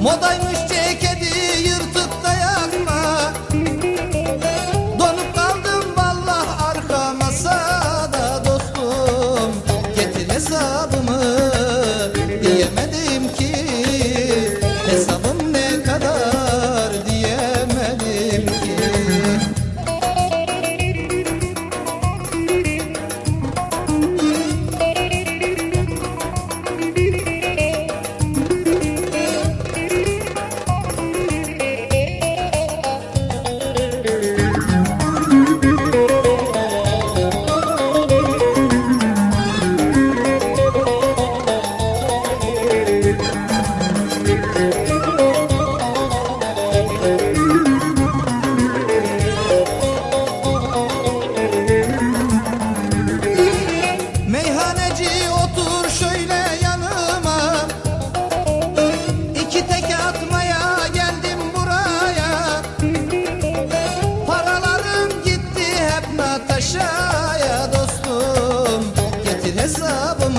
また MC pensava